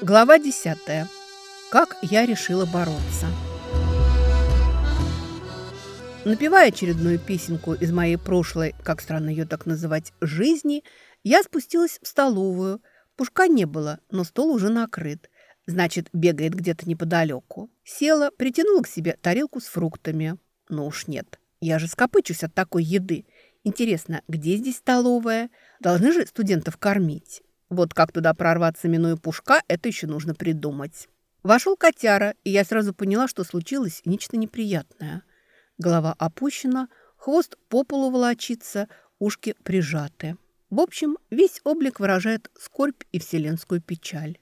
Глава 10. Как я решила бороться. Напевая очередную песенку из моей прошлой, как странно ее так называть, жизни, я спустилась в столовую. Пушка не было, но стол уже накрыт. Значит, бегает где-то неподалеку. Села, притянула к себе тарелку с фруктами. Ну уж нет, я же скопычусь от такой еды. Интересно, где здесь столовая? Должны же студентов кормить. Вот как туда прорваться, минуя пушка, это еще нужно придумать. Вошел котяра, и я сразу поняла, что случилось нечто неприятное. Голова опущена, хвост по полу волочится, ушки прижаты. В общем, весь облик выражает скорбь и вселенскую печаль.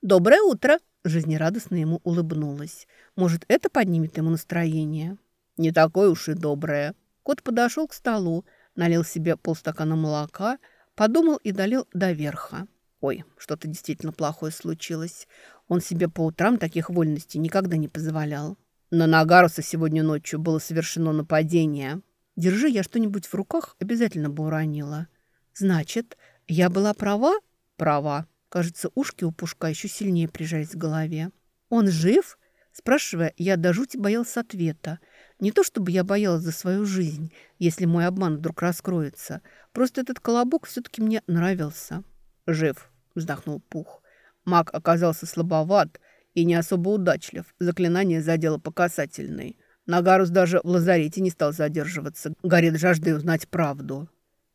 «Доброе утро!» – жизнерадостно ему улыбнулась. «Может, это поднимет ему настроение?» «Не такое уж и доброе». Кот подошел к столу, налил себе полстакана молока – Подумал и долил до верха. Ой, что-то действительно плохое случилось. Он себе по утрам таких вольностей никогда не позволял. На Нагаруса сегодня ночью было совершено нападение. Держи я что-нибудь в руках, обязательно бы уронила. Значит, я была права? Права. Кажется, ушки у Пушка еще сильнее прижались к голове. Он жив? Спрашивая, я до жути боялся ответа. Не то чтобы я боялась за свою жизнь, если мой обман вдруг раскроется. Просто этот колобок все-таки мне нравился. «Жив», — вздохнул Пух. Маг оказался слабоват и не особо удачлив. Заклинание задело по касательной. Нагарус даже в лазарете не стал задерживаться. Горит жаждой узнать правду.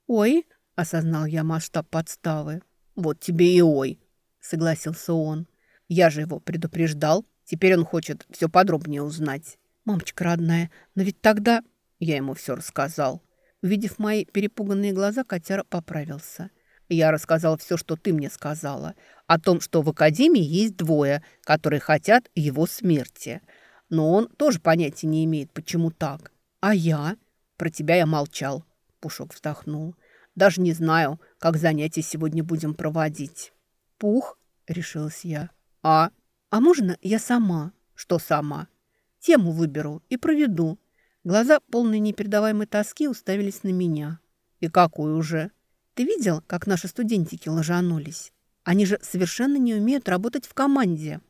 «Ой», — осознал я масштаб подставы. «Вот тебе и ой», — согласился он. «Я же его предупреждал. Теперь он хочет все подробнее узнать». «Мамочка родная, но ведь тогда...» Я ему все рассказал. Увидев мои перепуганные глаза, котяра поправился. «Я рассказал все, что ты мне сказала. О том, что в Академии есть двое, которые хотят его смерти. Но он тоже понятия не имеет, почему так. А я? Про тебя я молчал». Пушок вздохнул. «Даже не знаю, как занятия сегодня будем проводить». «Пух?» — решилась я. «А? А можно я сама?» «Что сама?» Тему выберу и проведу. Глаза, полные непередаваемой тоски, уставились на меня. И какую уже? Ты видел, как наши студентики ложанулись? Они же совершенно не умеют работать в команде.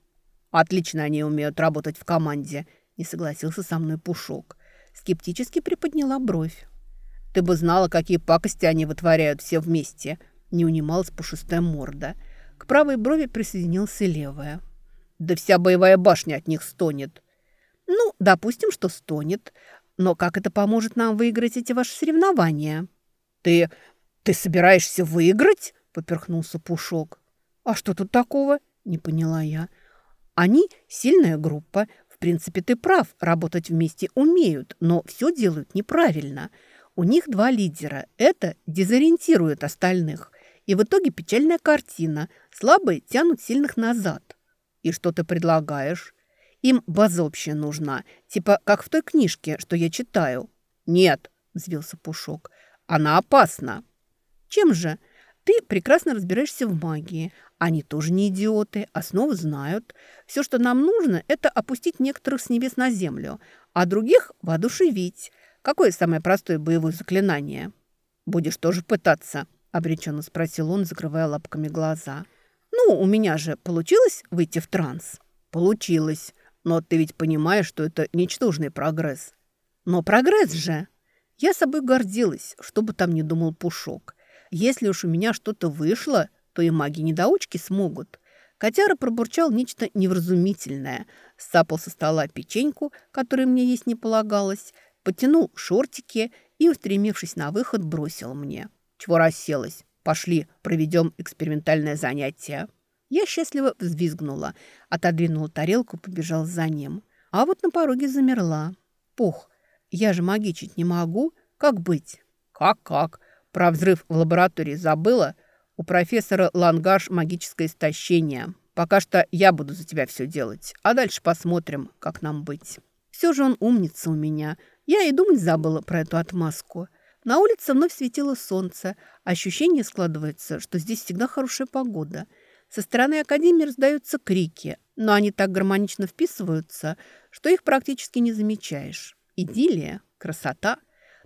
Отлично они умеют работать в команде, не согласился со мной Пушок. Скептически приподняла бровь. Ты бы знала, какие пакости они вытворяют все вместе. Не унималась пушистая морда. К правой брови присоединился левая. Да вся боевая башня от них стонет. Допустим, что стонет. Но как это поможет нам выиграть эти ваши соревнования? Ты... ты собираешься выиграть? Поперхнулся Пушок. А что тут такого? Не поняла я. Они сильная группа. В принципе, ты прав, работать вместе умеют, но все делают неправильно. У них два лидера. Это дезориентирует остальных. И в итоге печальная картина. Слабые тянут сильных назад. И что ты предлагаешь? Им база общая нужна, типа как в той книжке, что я читаю». «Нет», – взвился Пушок, – «она опасна». «Чем же? Ты прекрасно разбираешься в магии. Они тоже не идиоты, основы знают. Все, что нам нужно, это опустить некоторых с небес на землю, а других воодушевить. Какое самое простое боевое заклинание?» «Будешь тоже пытаться», – обреченно спросил он, закрывая лапками глаза. «Ну, у меня же получилось выйти в транс?» «Получилось», но ты ведь понимаешь, что это ничтожный прогресс. Но прогресс же! Я собой гордилась, что бы там ни думал Пушок. Если уж у меня что-то вышло, то и маги-недоучки смогут. Котяра пробурчал нечто невразумительное, сцапал со стола печеньку, которую мне есть не полагалось, потянул шортики и, устремившись на выход, бросил мне. «Чего расселась? Пошли, проведем экспериментальное занятие». Я счастливо взвизгнула, отодвинула тарелку, побежал за ним. А вот на пороге замерла. Пух, я же магичить не могу. Как быть? Как-как? Про взрыв в лаборатории забыла? У профессора Лангаш магическое истощение. Пока что я буду за тебя все делать, а дальше посмотрим, как нам быть. Все же он умница у меня. Я и думать забыла про эту отмазку. На улице вновь светило солнце. Ощущение складывается, что здесь всегда хорошая погода – со стороны Академии раздаются крики, но они так гармонично вписываются, что их практически не замечаешь. Идиллия, красота.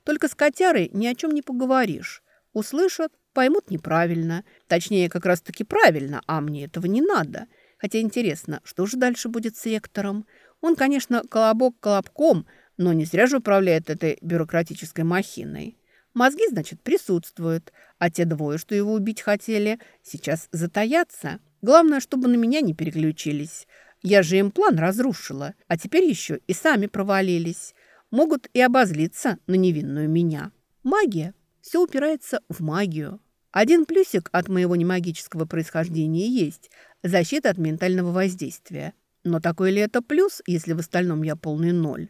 Только с котярой ни о чем не поговоришь. Услышат, поймут неправильно. Точнее, как раз-таки правильно, а мне этого не надо. Хотя интересно, что же дальше будет с ректором? Он, конечно, колобок колобком, но не зря же управляет этой бюрократической махиной. Мозги, значит, присутствуют, а те двое, что его убить хотели, сейчас затаятся. Главное, чтобы на меня не переключились. Я же им план разрушила, а теперь еще и сами провалились. Могут и обозлиться на невинную меня. Магия. Все упирается в магию. Один плюсик от моего немагического происхождения есть – защита от ментального воздействия. Но такой ли это плюс, если в остальном я полный ноль?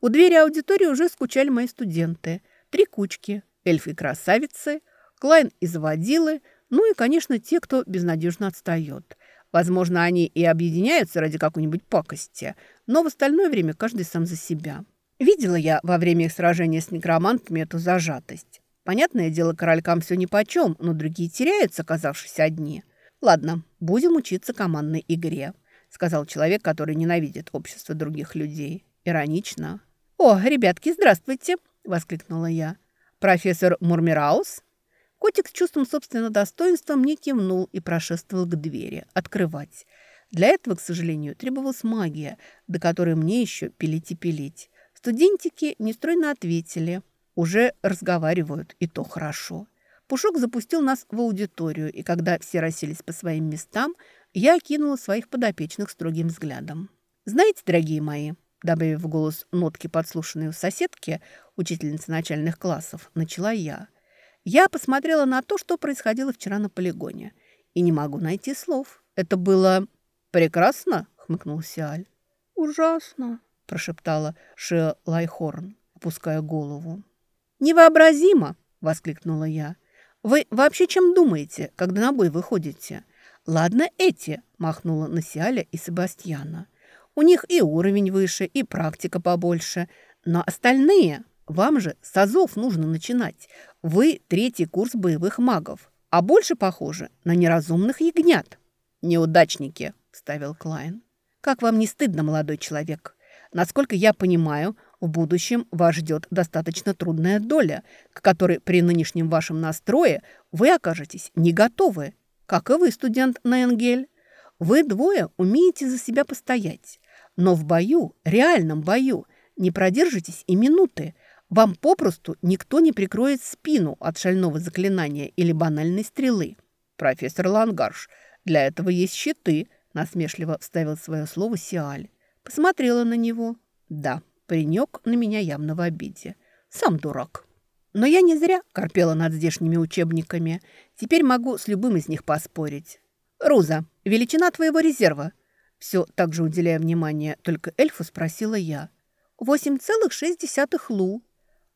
У двери аудитории уже скучали мои студенты – Три кучки, эльфы-красавицы, Клайн и заводилы, ну и, конечно, те, кто безнадежно отстает. Возможно, они и объединяются ради какой-нибудь пакости, но в остальное время каждый сам за себя. Видела я во время их сражения с некромантами эту зажатость. Понятное дело, королькам все нипочем, но другие теряются, оказавшись одни. Ладно, будем учиться командной игре, сказал человек, который ненавидит общество других людей. Иронично. «О, ребятки, здравствуйте!» – воскликнула я. «Профессор Мурмираус?» Котик с чувством собственного достоинства мне кивнул и прошествовал к двери. Открывать. Для этого, к сожалению, требовалась магия, до которой мне еще пилить и пилить. Студентики нестройно ответили. Уже разговаривают, и то хорошо. Пушок запустил нас в аудиторию, и когда все расселись по своим местам, я окинула своих подопечных строгим взглядом. «Знаете, дорогие мои, добавив в голос нотки, подслушанные у соседки, учительницы начальных классов, начала я. Я посмотрела на то, что происходило вчера на полигоне, и не могу найти слов. Это было прекрасно, хмыкнул Сиаль. Ужасно, прошептала Шеа Лайхорн, опуская голову. Невообразимо, воскликнула я. Вы вообще чем думаете, когда на бой выходите? Ладно, эти, махнула на Сиаля и Себастьяна. У них и уровень выше, и практика побольше. Но остальные... Вам же с азов нужно начинать. Вы третий курс боевых магов, а больше похоже на неразумных ягнят. «Неудачники», – вставил Клайн. «Как вам не стыдно, молодой человек? Насколько я понимаю, в будущем вас ждет достаточно трудная доля, к которой при нынешнем вашем настрое вы окажетесь не готовы, как и вы, студент Ненгель. Вы двое умеете за себя постоять, но в бою, реальном бою, не продержитесь и минуты. Вам попросту никто не прикроет спину от шального заклинания или банальной стрелы. Профессор Лангарш, для этого есть щиты, насмешливо вставил свое слово Сиаль. Посмотрела на него. Да, паренек на меня явно в обиде. Сам дурак. Но я не зря корпела над здешними учебниками. Теперь могу с любым из них поспорить. «Руза, величина твоего резерва?» Все так же уделяя внимание только эльфу, спросила я. «Восемь целых шесть десятых лу.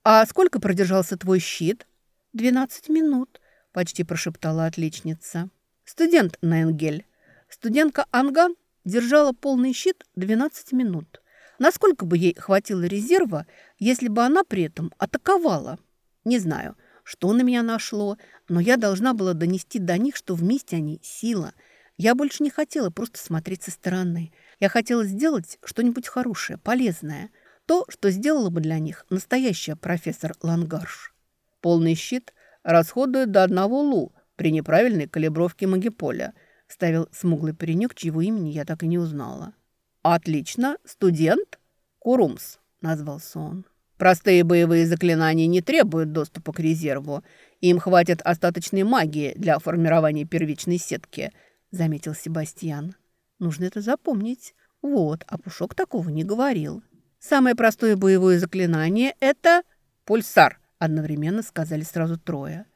А сколько продержался твой щит?» «Двенадцать минут», — почти прошептала отличница. «Студент Найнгель. Студентка Анган держала полный щит 12 минут. Насколько бы ей хватило резерва, если бы она при этом атаковала? Не знаю, что на меня нашло, но я должна была донести до них, что вместе они сила — я больше не хотела просто смотреть со стороны. Я хотела сделать что-нибудь хорошее, полезное. То, что сделала бы для них настоящая профессор Лангарш. Полный щит расходует до одного лу при неправильной калибровке магиполя, ставил смуглый паренек, чьего имени я так и не узнала. «Отлично, студент?» «Курумс», — назвался он. «Простые боевые заклинания не требуют доступа к резерву. Им хватит остаточной магии для формирования первичной сетки — заметил Себастьян. Нужно это запомнить. Вот, а Пушок такого не говорил. Самое простое боевое заклинание – это пульсар, одновременно сказали сразу трое.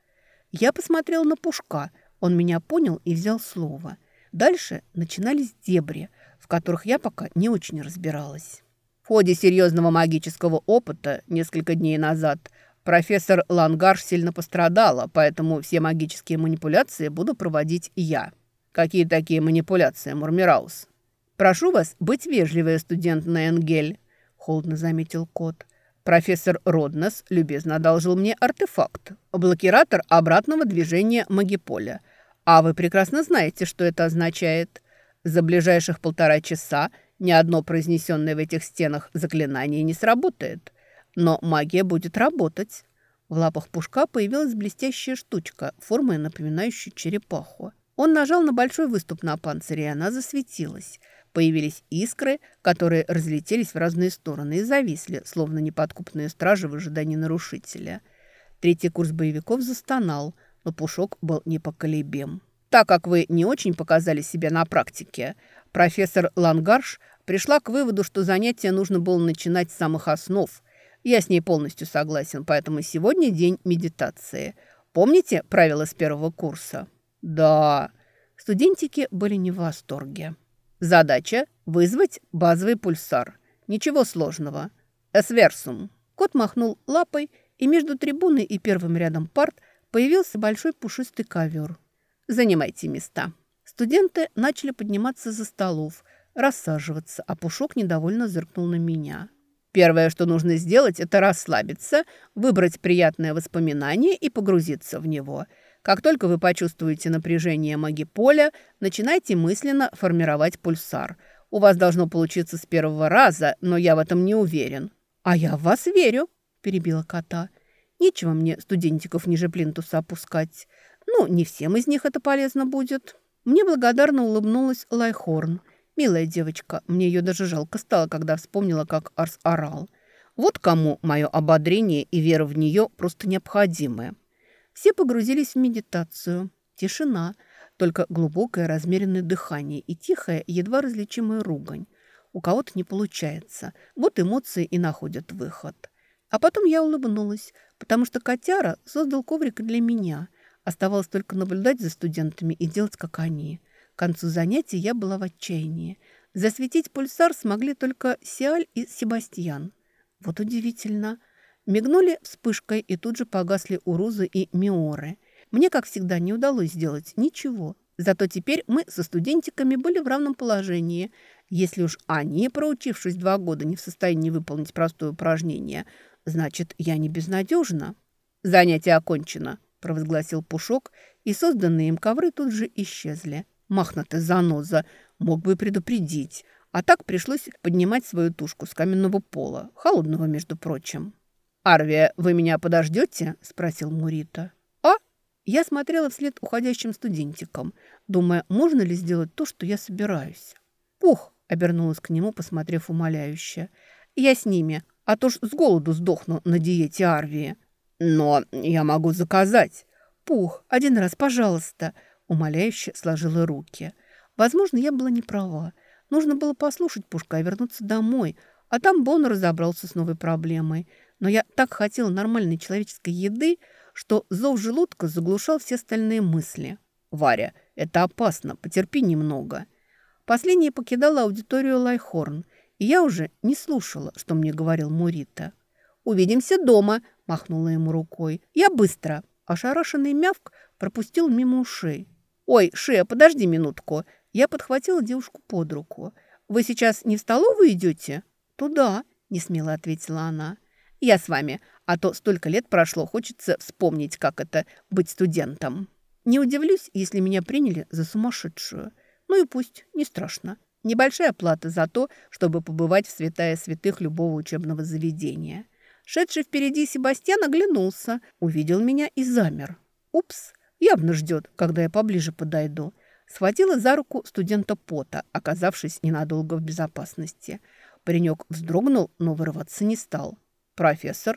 Я посмотрел на Пушка, он меня понял и взял слово. Дальше начинались дебри, в которых я пока не очень разбиралась. В ходе серьезного магического опыта несколько дней назад профессор Лангарш сильно пострадала, поэтому все магические манипуляции буду проводить я. «Какие такие манипуляции, Мурмираус?» «Прошу вас быть вежливой, студент Ненгель», — холодно заметил кот. «Профессор Роднес любезно одолжил мне артефакт, блокиратор обратного движения магиполя. А вы прекрасно знаете, что это означает. За ближайших полтора часа ни одно произнесенное в этих стенах заклинание не сработает. Но магия будет работать». В лапах пушка появилась блестящая штучка, формой напоминающая черепаху. Он нажал на большой выступ на панцире, и она засветилась. Появились искры, которые разлетелись в разные стороны и зависли, словно неподкупные стражи в ожидании нарушителя. Третий курс боевиков застонал, но Пушок был непоколебим. Так как вы не очень показали себя на практике, профессор Лангарш пришла к выводу, что занятия нужно было начинать с самых основ. Я с ней полностью согласен, поэтому сегодня день медитации. Помните правила с первого курса? Да. Студентики были не в восторге. Задача – вызвать базовый пульсар. Ничего сложного. Эсверсум. Кот махнул лапой, и между трибуной и первым рядом парт появился большой пушистый ковер. Занимайте места. Студенты начали подниматься за столов, рассаживаться, а Пушок недовольно зыркнул на меня. Первое, что нужно сделать, это расслабиться, выбрать приятное воспоминание и погрузиться в него. Как только вы почувствуете напряжение магиполя, начинайте мысленно формировать пульсар. У вас должно получиться с первого раза, но я в этом не уверен. «А я в вас верю», – перебила кота. «Нечего мне студентиков ниже плинтуса опускать. Ну, не всем из них это полезно будет. Мне благодарно улыбнулась Лайхорн. Милая девочка, мне ее даже жалко стало, когда вспомнила, как Арс орал. Вот кому мое ободрение и вера в нее просто необходимы. Все погрузились в медитацию. Тишина, только глубокое размеренное дыхание и тихая, едва различимая ругань. У кого-то не получается. Вот эмоции и находят выход. А потом я улыбнулась, потому что котяра создал коврик для меня – Оставалось только наблюдать за студентами и делать, как они. К концу занятий я была в отчаянии. Засветить пульсар смогли только Сиаль и Себастьян. Вот удивительно. Мигнули вспышкой и тут же погасли Урузы и Миоры. Мне, как всегда, не удалось сделать ничего. Зато теперь мы со студентиками были в равном положении. Если уж они, проучившись два года, не в состоянии выполнить простое упражнение, значит, я не безнадежна. Занятие окончено, провозгласил Пушок, и созданные им ковры тут же исчезли. Махнатый заноза, мог бы предупредить. А так пришлось поднимать свою тушку с каменного пола, холодного, между прочим. «Арвия, вы меня подождете?» – спросил Мурита. «А?» Я смотрела вслед уходящим студентикам, думая, можно ли сделать то, что я собираюсь. «Пух!» – обернулась к нему, посмотрев умоляюще. «Я с ними, а то ж с голоду сдохну на диете Арвии». «Но я могу заказать». «Пух, один раз, пожалуйста», – умоляюще сложила руки. Возможно, я была не права. Нужно было послушать Пушка и вернуться домой, а там бы он разобрался с новой проблемой. Но я так хотела нормальной человеческой еды, что зов желудка заглушал все остальные мысли. «Варя, это опасно, потерпи немного». Последняя покидала аудиторию Лайхорн, и я уже не слушала, что мне говорил Мурита. «Увидимся дома», – махнула ему рукой. «Я быстро». Ошарашенный мявк пропустил мимо ушей. «Ой, Шея, подожди минутку». Я подхватила девушку под руку. «Вы сейчас не в столовую идете?» «Туда», – несмело ответила она. «Я с вами, а то столько лет прошло, хочется вспомнить, как это – быть студентом. Не удивлюсь, если меня приняли за сумасшедшую. Ну и пусть, не страшно. Небольшая плата за то, чтобы побывать в святая святых любого учебного заведения. Шедший впереди Себастьян оглянулся, увидел меня и замер. Упс, явно ждет, когда я поближе подойду. Схватила за руку студента Пота, оказавшись ненадолго в безопасности. Паренек вздрогнул, но вырываться не стал. «Профессор?»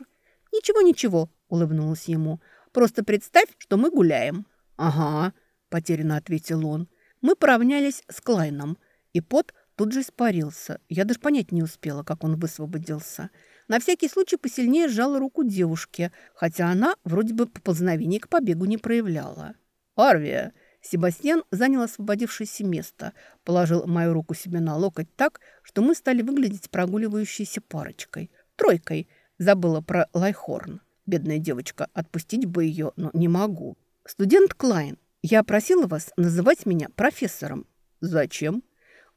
«Ничего-ничего», — улыбнулась ему. «Просто представь, что мы гуляем». «Ага», — потерянно ответил он. Мы поравнялись с Клайном, и Пот тут же испарился. Я даже понять не успела, как он высвободился. На всякий случай посильнее сжала руку девушки, хотя она вроде бы поползновений к побегу не проявляла. «Арвия!» Себастьян занял освободившееся место, положил мою руку себе на локоть так, что мы стали выглядеть прогуливающейся парочкой. Тройкой. Забыла про Лайхорн. Бедная девочка, отпустить бы ее, но не могу. «Студент Клайн, я просила вас называть меня профессором». «Зачем?»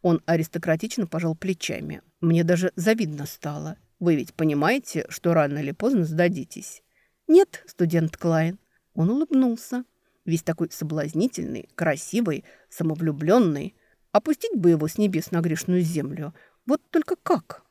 Он аристократично пожал плечами. Мне даже завидно стало. Вы ведь понимаете, что рано или поздно сдадитесь?» «Нет, студент Клайн». Он улыбнулся. Весь такой соблазнительный, красивый, самовлюбленный. Опустить бы его с небес на грешную землю. Вот только как?